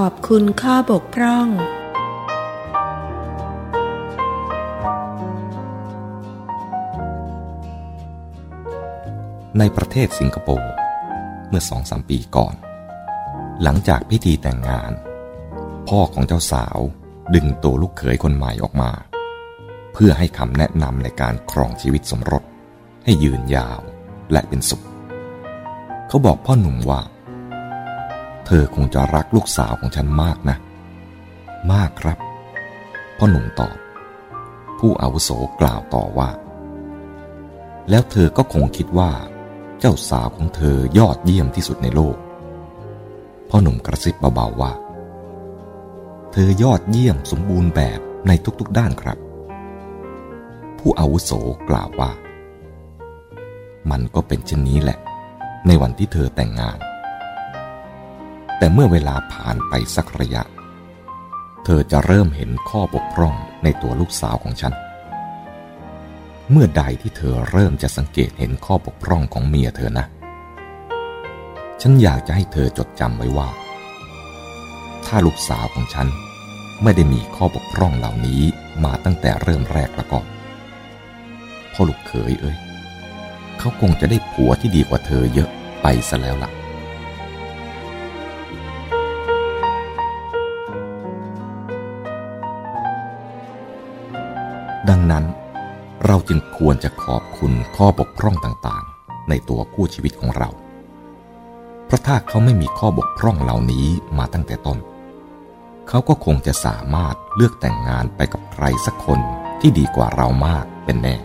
ขอบคุณข้อบกพร่อง ในประเทศสิงคโปร์เมื่อสองสามปีก่อน หลังจากพิธีแต่งงาน พ่อของเจ้าสาวดึงตัวลูกเขยคนใหม่ออกมา เพื่อให้คำแนะนำในการครองชีวิตสมรสให้ยืนยาวและเป็นสุข เขาบอกพ่อหนุ่มว่า เธอคงจะรักลูกสาวของฉันมากนะ มากครับ พ่อหนุ่มตอบ ผู้อาวุโสกล่าวต่อว่า แล้วเธอก็คงคิดว่า เจ้าสาวของเธอยอดเยี่ยมที่สุดในโลก พ่อหนุ่มกระซิบเบาๆว่า เธอยอดเยี่ยมสมบูรณ์แบบในทุกๆด้านครับ ผู้อาวุโสกล่าวว่า มันก็เป็นเช่นนี้แหละ ในวันที่เธอแต่งงาน แต่เมื่อเวลาผ่านไปสักระยะ เธอจะเริ่มเห็นข้อบกพร่องในตัวลูกสาวของฉัน เมื่อใดที่เธอเริ่มจะสังเกตเห็นข้อบกพร่องของเมียเธอนะ ฉันอยากจะให้เธอจดจำไว้ว่า ถ้าลูกสาวของฉันไม่ได้มีข้อบกพร่องเหล่านี้มาตั้งแต่เริ่มแรกแล้วก็พ่อลูกเขยเอ้ย เขาคงจะได้ผัวที่ดีกว่าเธอเยอะไปซะแล้วล่ะ ดังนั้นเราจึงควรจะขอบคุณข้อบกพร่องต่างๆ ในตัวคู่ชีวิตของเรา เพราะถ้าเขาไม่มีข้อบกพร่องเหล่านี้มาตั้งแต่ต้น เขาก็คงจะสามารถเลือกแต่งงานไปกับใครสักคนที่ดีกว่าเรามากเป็นแน่